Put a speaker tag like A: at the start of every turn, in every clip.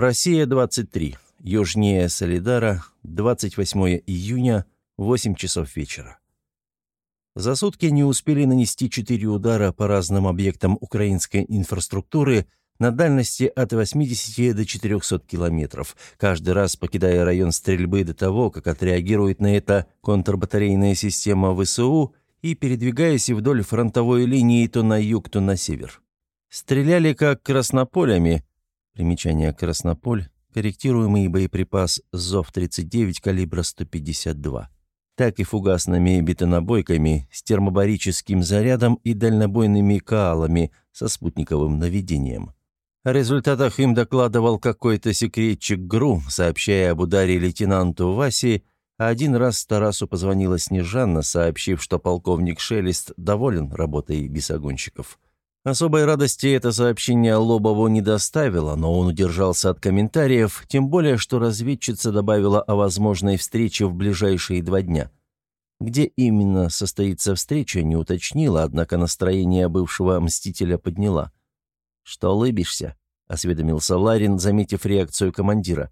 A: Россия-23. Южнее Солидара. 28 июня. 8 часов вечера. За сутки не успели нанести четыре удара по разным объектам украинской инфраструктуры на дальности от 80 до 400 километров, каждый раз покидая район стрельбы до того, как отреагирует на это контрбатарейная система ВСУ и передвигаясь вдоль фронтовой линии то на юг, то на север. Стреляли как краснополями. Примечание «Краснополь» — корректируемый боеприпас ЗОВ-39 калибра 152 так и фугасными бетонобойками с термобарическим зарядом и дальнобойными каалами со спутниковым наведением. О результатах им докладывал какой-то секретчик ГРУ, сообщая об ударе лейтенанту Васе, а один раз Тарасу позвонила Снежанна, сообщив, что полковник Шелест доволен работой бесогонщиков. Особой радости это сообщение Лобову не доставило, но он удержался от комментариев, тем более, что разведчица добавила о возможной встрече в ближайшие два дня. Где именно состоится встреча, не уточнила, однако настроение бывшего мстителя подняла. «Что улыбишься?» — осведомился Ларин, заметив реакцию командира.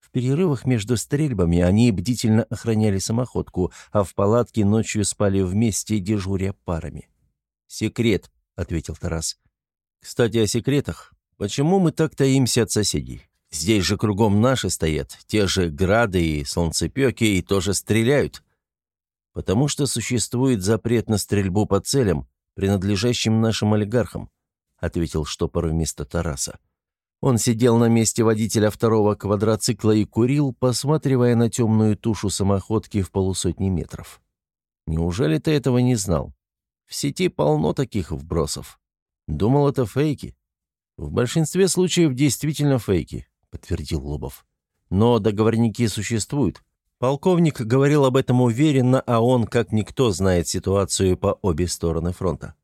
A: В перерывах между стрельбами они бдительно охраняли самоходку, а в палатке ночью спали вместе, дежуря парами. «Секрет», ответил Тарас. «Кстати, о секретах. Почему мы так таимся от соседей? Здесь же кругом наши стоят, те же грады и солнцепеки, и тоже стреляют. Потому что существует запрет на стрельбу по целям, принадлежащим нашим олигархам», ответил штопор вместо Тараса. Он сидел на месте водителя второго квадроцикла и курил, посматривая на темную тушу самоходки в полусотни метров. «Неужели ты этого не знал?» В сети полно таких вбросов. Думал, это фейки. В большинстве случаев действительно фейки, подтвердил Лобов. Но договорники существуют. Полковник говорил об этом уверенно, а он, как никто, знает ситуацию по обе стороны фронта.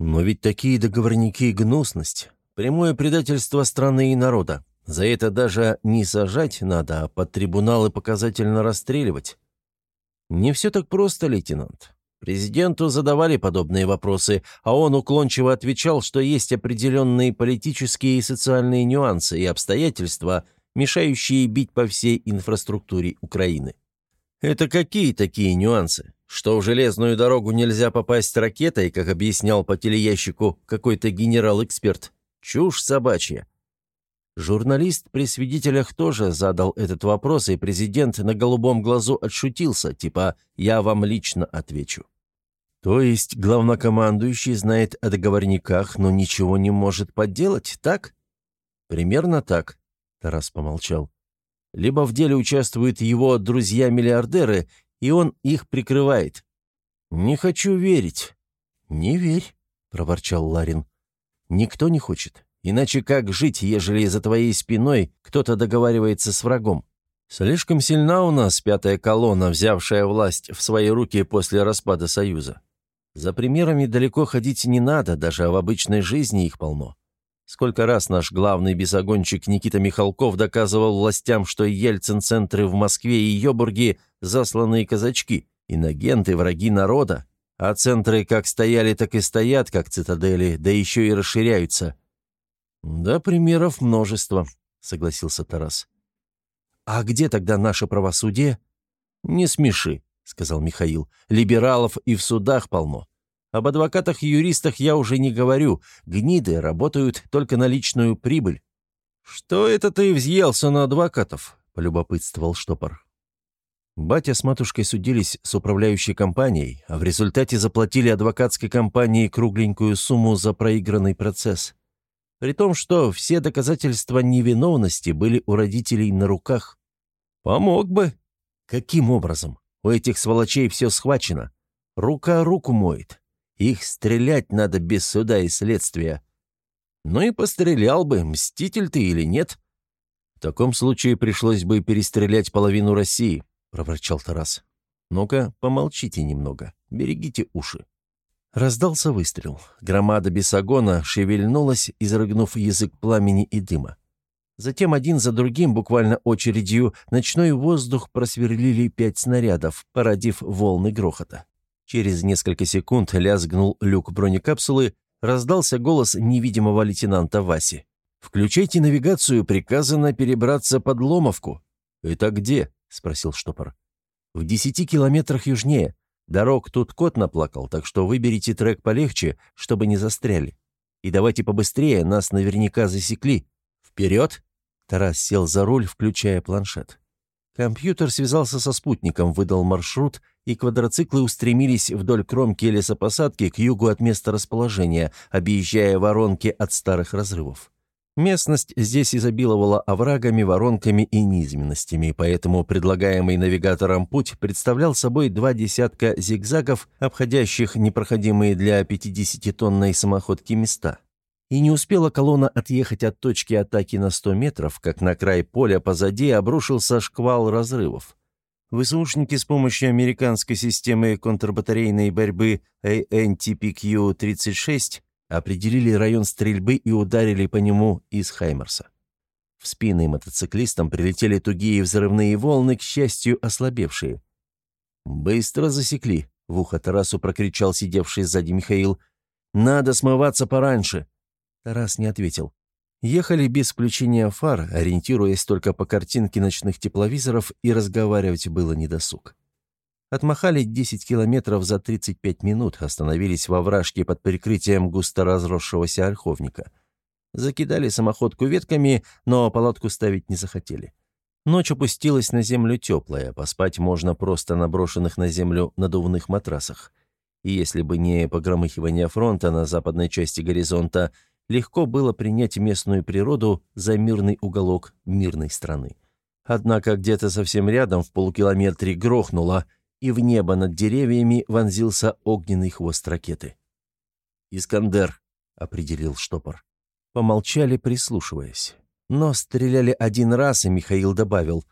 A: Но ведь такие договорники — гнусность. Прямое предательство страны и народа. За это даже не сажать надо, а под трибуналы показательно расстреливать. Не все так просто, лейтенант. Президенту задавали подобные вопросы, а он уклончиво отвечал, что есть определенные политические и социальные нюансы и обстоятельства, мешающие бить по всей инфраструктуре Украины. Это какие такие нюансы? Что в железную дорогу нельзя попасть ракетой, как объяснял по телеящику какой-то генерал-эксперт? Чушь собачья. Журналист при свидетелях тоже задал этот вопрос, и президент на голубом глазу отшутился, типа «я вам лично отвечу». То есть главнокомандующий знает о договорниках, но ничего не может подделать, так? Примерно так, Тарас помолчал. Либо в деле участвуют его друзья-миллиардеры, и он их прикрывает. Не хочу верить. Не верь, проворчал Ларин. Никто не хочет. Иначе как жить, ежели за твоей спиной кто-то договаривается с врагом? Слишком сильна у нас пятая колонна, взявшая власть в свои руки после распада Союза. За примерами далеко ходить не надо, даже в обычной жизни их полно. Сколько раз наш главный бесогонщик Никита Михалков доказывал властям, что Ельцин-центры в Москве и Йобурге – засланные казачки, инагенты, враги народа, а центры как стояли, так и стоят, как цитадели, да еще и расширяются – «Да, примеров множество», — согласился Тарас. «А где тогда наше правосудие?» «Не смеши», — сказал Михаил. «Либералов и в судах полно. Об адвокатах и юристах я уже не говорю. Гниды работают только на личную прибыль». «Что это ты взъелся на адвокатов?» — полюбопытствовал штопор. Батя с матушкой судились с управляющей компанией, а в результате заплатили адвокатской компании кругленькую сумму за проигранный процесс. При том, что все доказательства невиновности были у родителей на руках. Помог бы. Каким образом? У этих сволочей все схвачено. Рука руку моет. Их стрелять надо без суда и следствия. Ну и пострелял бы, мститель ты или нет. В таком случае пришлось бы перестрелять половину России, проворчал Тарас. Ну-ка, помолчите немного, берегите уши. Раздался выстрел. Громада бесогона шевельнулась, изрыгнув язык пламени и дыма. Затем один за другим, буквально очередью, ночной воздух просверлили пять снарядов, породив волны грохота. Через несколько секунд лязгнул люк бронекапсулы, раздался голос невидимого лейтенанта Васи. «Включайте навигацию, приказано перебраться под Ломовку». «Это где?» — спросил штопор. «В десяти километрах южнее. Дорог тут кот наплакал, так что выберите трек полегче, чтобы не застряли. И давайте побыстрее, нас наверняка засекли. Вперед!» Тарас сел за руль, включая планшет. Компьютер связался со спутником, выдал маршрут, и квадроциклы устремились вдоль кромки лесопосадки к югу от места расположения, объезжая воронки от старых разрывов. Местность здесь изобиловала оврагами, воронками и низменностями, поэтому предлагаемый навигатором путь представлял собой два десятка зигзагов, обходящих непроходимые для 50-тонной самоходки места. И не успела колонна отъехать от точки атаки на 100 метров, как на край поля позади обрушился шквал разрывов. ВСУшники с помощью американской системы контрбатарейной борьбы ANTPQ-36 определили район стрельбы и ударили по нему из «Хаймерса». В спины мотоциклистам прилетели тугие взрывные волны, к счастью, ослабевшие. «Быстро засекли», — в ухо Тарасу прокричал сидевший сзади Михаил. «Надо смываться пораньше». Тарас не ответил. Ехали без включения фар, ориентируясь только по картинке ночных тепловизоров, и разговаривать было недосуг. Отмахали 10 километров за 35 минут, остановились во вражке под прикрытием густо разросшегося ольховника. Закидали самоходку ветками, но палатку ставить не захотели. Ночь опустилась на землю теплая, поспать можно просто на брошенных на землю надувных матрасах. И если бы не погромыхивание фронта на западной части горизонта, легко было принять местную природу за мирный уголок мирной страны. Однако где-то совсем рядом, в полукилометре, грохнуло, и в небо над деревьями вонзился огненный хвост ракеты. «Искандер», — определил штопор. Помолчали, прислушиваясь. Но стреляли один раз, и Михаил добавил.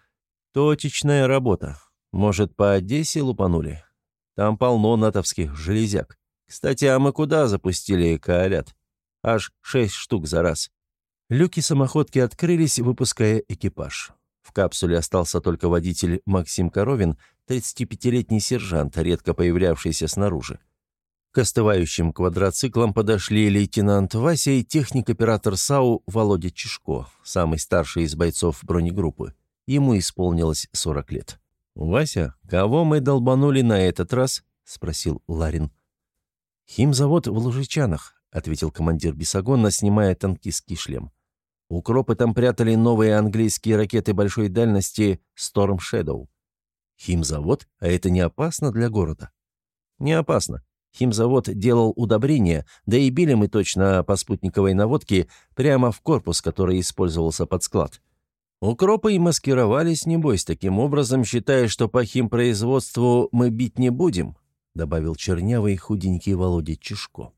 A: «Точечная работа. Может, по Одессе лупанули? Там полно натовских железяк. Кстати, а мы куда запустили коалят? Аж шесть штук за раз». Люки самоходки открылись, выпуская экипаж. В капсуле остался только водитель Максим Коровин, 35-летний сержант, редко появлявшийся снаружи. К остывающим квадроциклам подошли лейтенант Вася и техник-оператор САУ Володя Чешко, самый старший из бойцов бронегруппы. Ему исполнилось 40 лет. «Вася, кого мы долбанули на этот раз?» — спросил Ларин. «Химзавод в Лужичанах», — ответил командир Бесогона, снимая танкистский шлем. Укропы там прятали новые английские ракеты большой дальности Storm Shadow. Химзавод? А это не опасно для города? Не опасно. Химзавод делал удобрения, да и били мы точно по спутниковой наводке прямо в корпус, который использовался под склад. Укропы и маскировались, небось, таким образом, считая, что по химпроизводству мы бить не будем, добавил чернявый худенький Володя Чешко.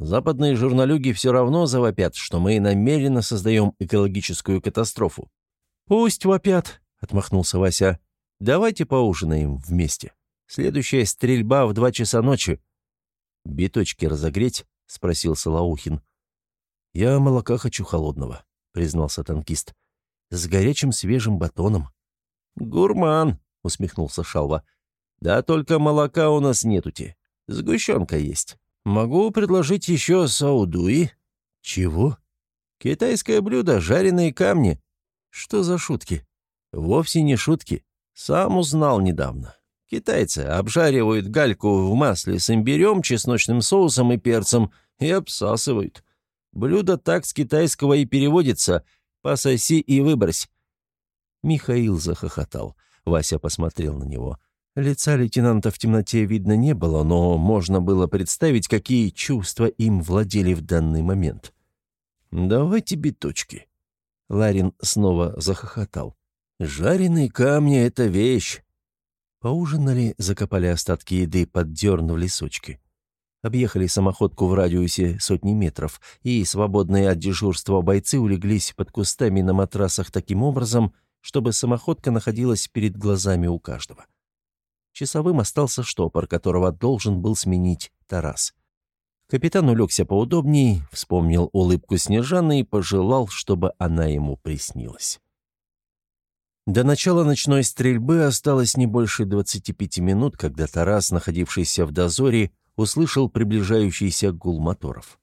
A: Западные журналюги все равно завопят, что мы намеренно создаем экологическую катастрофу. «Пусть вопят», — отмахнулся Вася. «Давайте поужинаем вместе. Следующая стрельба в два часа ночи». «Биточки разогреть?» — спросил Солоухин. «Я молока хочу холодного», — признался танкист. «С горячим свежим батоном». «Гурман», — усмехнулся Шалва. «Да только молока у нас нетути. Сгущенка есть». Могу предложить еще саудуи. Чего? Китайское блюдо, жареные камни. Что за шутки? Вовсе не шутки. Сам узнал недавно. Китайцы обжаривают гальку в масле с имбирем, чесночным соусом и перцем и обсасывают. Блюдо так с китайского и переводится «пососи и выбрось». Михаил захохотал. Вася посмотрел на него. Лица лейтенанта в темноте видно не было, но можно было представить, какие чувства им владели в данный момент. «Давайте биточки». Ларин снова захохотал. «Жареные камни — это вещь». Поужинали, закопали остатки еды, поддернули сучки. Объехали самоходку в радиусе сотни метров, и свободные от дежурства бойцы улеглись под кустами на матрасах таким образом, чтобы самоходка находилась перед глазами у каждого. Часовым остался штопор, которого должен был сменить Тарас. Капитан улегся поудобней, вспомнил улыбку Снежаны и пожелал, чтобы она ему приснилась. До начала ночной стрельбы осталось не больше 25 минут, когда Тарас, находившийся в дозоре, услышал приближающийся гул моторов.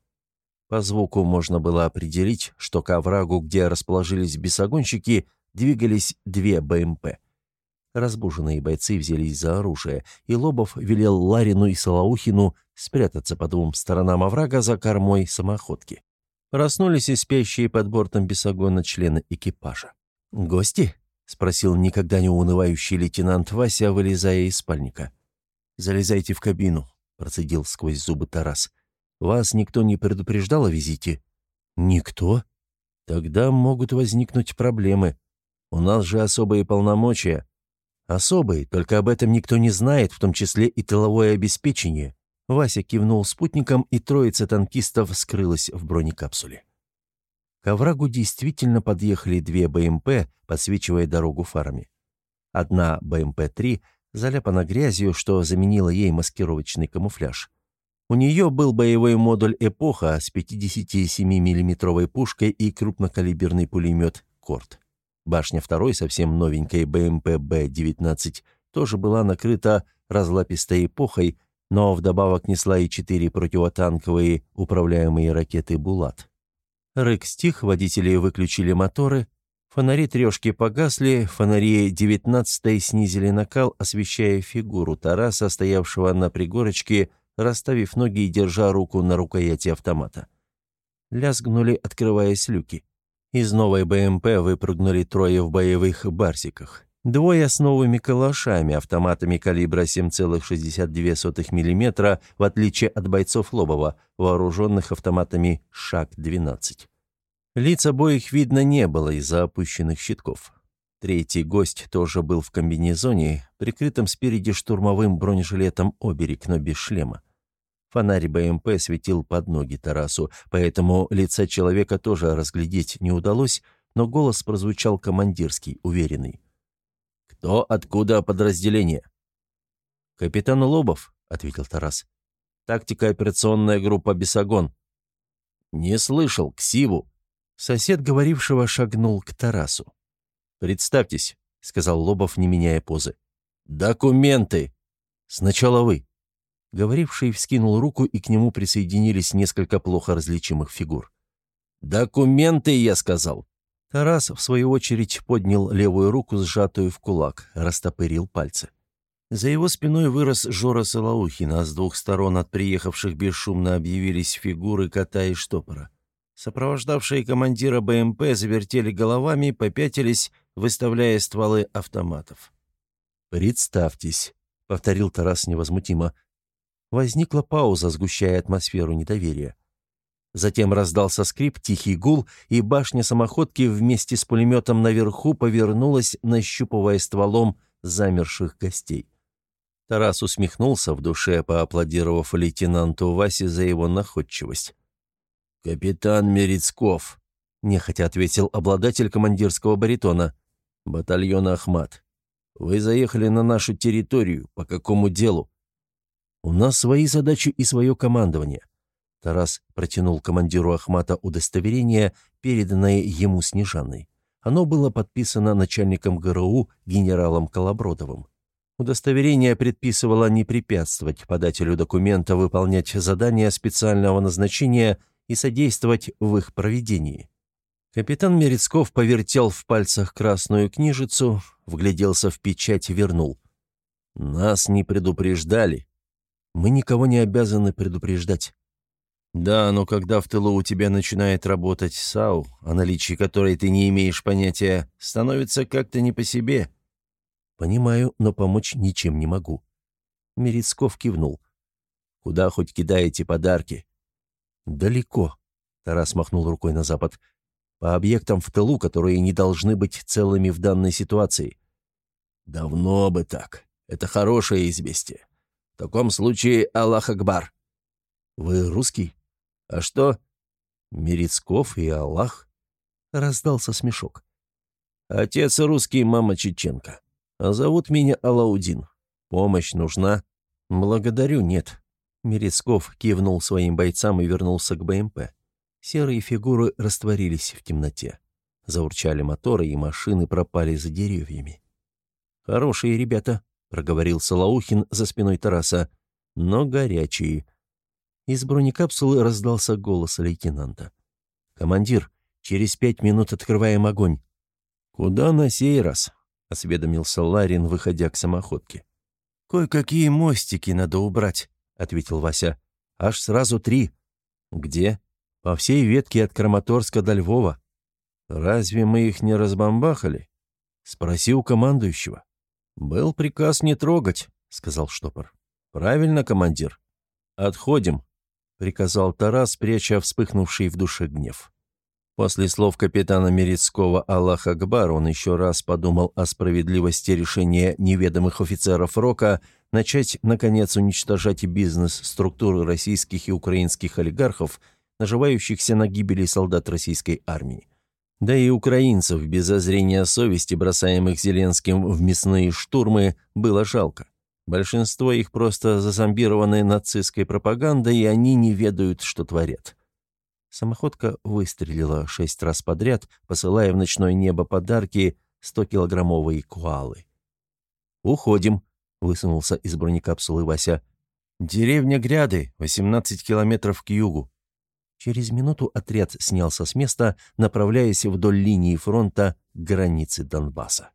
A: По звуку можно было определить, что к оврагу, где расположились бесогонщики, двигались две БМП. Разбуженные бойцы взялись за оружие, и Лобов велел Ларину и Солоухину спрятаться по двум сторонам оврага за кормой самоходки. Проснулись и спящие под бортом бесогона члены экипажа. «Гости?» — спросил никогда не унывающий лейтенант Вася, вылезая из спальника. «Залезайте в кабину», — процедил сквозь зубы Тарас. «Вас никто не предупреждал о визите?» «Никто?» «Тогда могут возникнуть проблемы. У нас же особые полномочия». «Особые, только об этом никто не знает, в том числе и тыловое обеспечение». Вася кивнул спутником, и троица танкистов скрылась в бронекапсуле. К оврагу действительно подъехали две БМП, подсвечивая дорогу фарами. Одна БМП-3 заляпана грязью, что заменило ей маскировочный камуфляж. У нее был боевой модуль «Эпоха» с 57 миллиметровой пушкой и крупнокалиберный пулемет «Корт». Башня второй, совсем новенькой БМП Б-19, тоже была накрыта разлапистой эпохой, но вдобавок несла и четыре противотанковые управляемые ракеты «Булат». Рык стих, водители выключили моторы, фонари трешки погасли, фонари девятнадцатой снизили накал, освещая фигуру Тараса, стоявшего на пригорочке, расставив ноги и держа руку на рукояти автомата. Лязгнули, открываясь люки. Из новой БМП выпрыгнули трое в боевых барсиках. Двое с новыми калашами, автоматами калибра 7,62 мм, в отличие от бойцов Лобова, вооруженных автоматами «Шаг-12». Лиц обоих видно не было из-за опущенных щитков. Третий гость тоже был в комбинезоне, прикрытом спереди штурмовым бронежилетом «Оберег», но без шлема. Фонарь БМП светил под ноги Тарасу, поэтому лица человека тоже разглядеть не удалось, но голос прозвучал командирский, уверенный. «Кто откуда подразделение?» «Капитан Лобов», — ответил Тарас. «Тактика операционная группа «Бесогон». «Не слышал, Ксиву». Сосед говорившего шагнул к Тарасу. «Представьтесь», — сказал Лобов, не меняя позы. «Документы!» «Сначала вы». Говоривший вскинул руку, и к нему присоединились несколько плохо различимых фигур. «Документы, я сказал!» Тарас, в свою очередь, поднял левую руку, сжатую в кулак, растопырил пальцы. За его спиной вырос Жора Солоухин, а с двух сторон от приехавших бесшумно объявились фигуры кота и штопора. Сопровождавшие командира БМП завертели головами, попятились, выставляя стволы автоматов. «Представьтесь», — повторил Тарас невозмутимо. Возникла пауза, сгущая атмосферу недоверия. Затем раздался скрип, тихий гул, и башня самоходки вместе с пулеметом наверху повернулась, нащупывая стволом замерших гостей. Тарас усмехнулся в душе, поаплодировав лейтенанту Васе за его находчивость. «Капитан Мерецков», — нехотя ответил обладатель командирского баритона, — «батальон Ахмат. Вы заехали на нашу территорию. По какому делу?» «У нас свои задачи и свое командование. Тарас протянул командиру Ахмата удостоверение, переданное ему Снежаной. Оно было подписано начальником ГРУ генералом Колобродовым. Удостоверение предписывало не препятствовать подателю документа выполнять задания специального назначения и содействовать в их проведении. Капитан Мерецков повертел в пальцах красную книжицу, вгляделся в печать вернул. «Нас не предупреждали. Мы никого не обязаны предупреждать. Да, но когда в тылу у тебя начинает работать САУ, о наличии которой ты не имеешь понятия, становится как-то не по себе. Понимаю, но помочь ничем не могу. Мерецков кивнул. Куда хоть кидаете подарки? Далеко. Тарас махнул рукой на запад. По объектам в тылу, которые не должны быть целыми в данной ситуации. Давно бы так. Это хорошее известие. В таком случае Аллах Акбар. Вы русский? «А что?» «Мерецков и Аллах?» Раздался смешок. «Отец русский, мама чеченка. А зовут меня Алаудин. Помощь нужна?» «Благодарю, нет». Мерецков кивнул своим бойцам и вернулся к БМП. Серые фигуры растворились в темноте. Заурчали моторы, и машины пропали за деревьями. «Хорошие ребята», — проговорил Салаухин за спиной Тараса, — «но горячие. Из бронекапсулы раздался голос лейтенанта. «Командир, через пять минут открываем огонь». «Куда на сей раз?» — осведомился Ларин, выходя к самоходке. «Кое-какие мостики надо убрать», — ответил Вася. «Аж сразу три». «Где?» «По всей ветке от Краматорска до Львова». «Разве мы их не разбомбахали?» «Спроси у командующего». «Был приказ не трогать», — сказал штопор. «Правильно, командир». «Отходим», — приказал Тарас, пряча вспыхнувший в душе гнев. После слов капитана Мерецкого «Аллах Акбар» он еще раз подумал о справедливости решения неведомых офицеров Рока начать, наконец, уничтожать бизнес-структуры российских и украинских олигархов, наживающихся на гибели солдат российской армии. Да и украинцев без озрения совести, бросаемых Зеленским в мясные штурмы, было жалко. Большинство их просто зазомбированы нацистской пропагандой, и они не ведают, что творят. Самоходка выстрелила шесть раз подряд, посылая в ночное небо подарки 100-килограммовые куалы. «Уходим», — высунулся из бронекапсулы Вася. «Деревня Гряды, 18 километров к югу». Через минуту отряд снялся с места, направляясь вдоль линии фронта к границе Донбасса.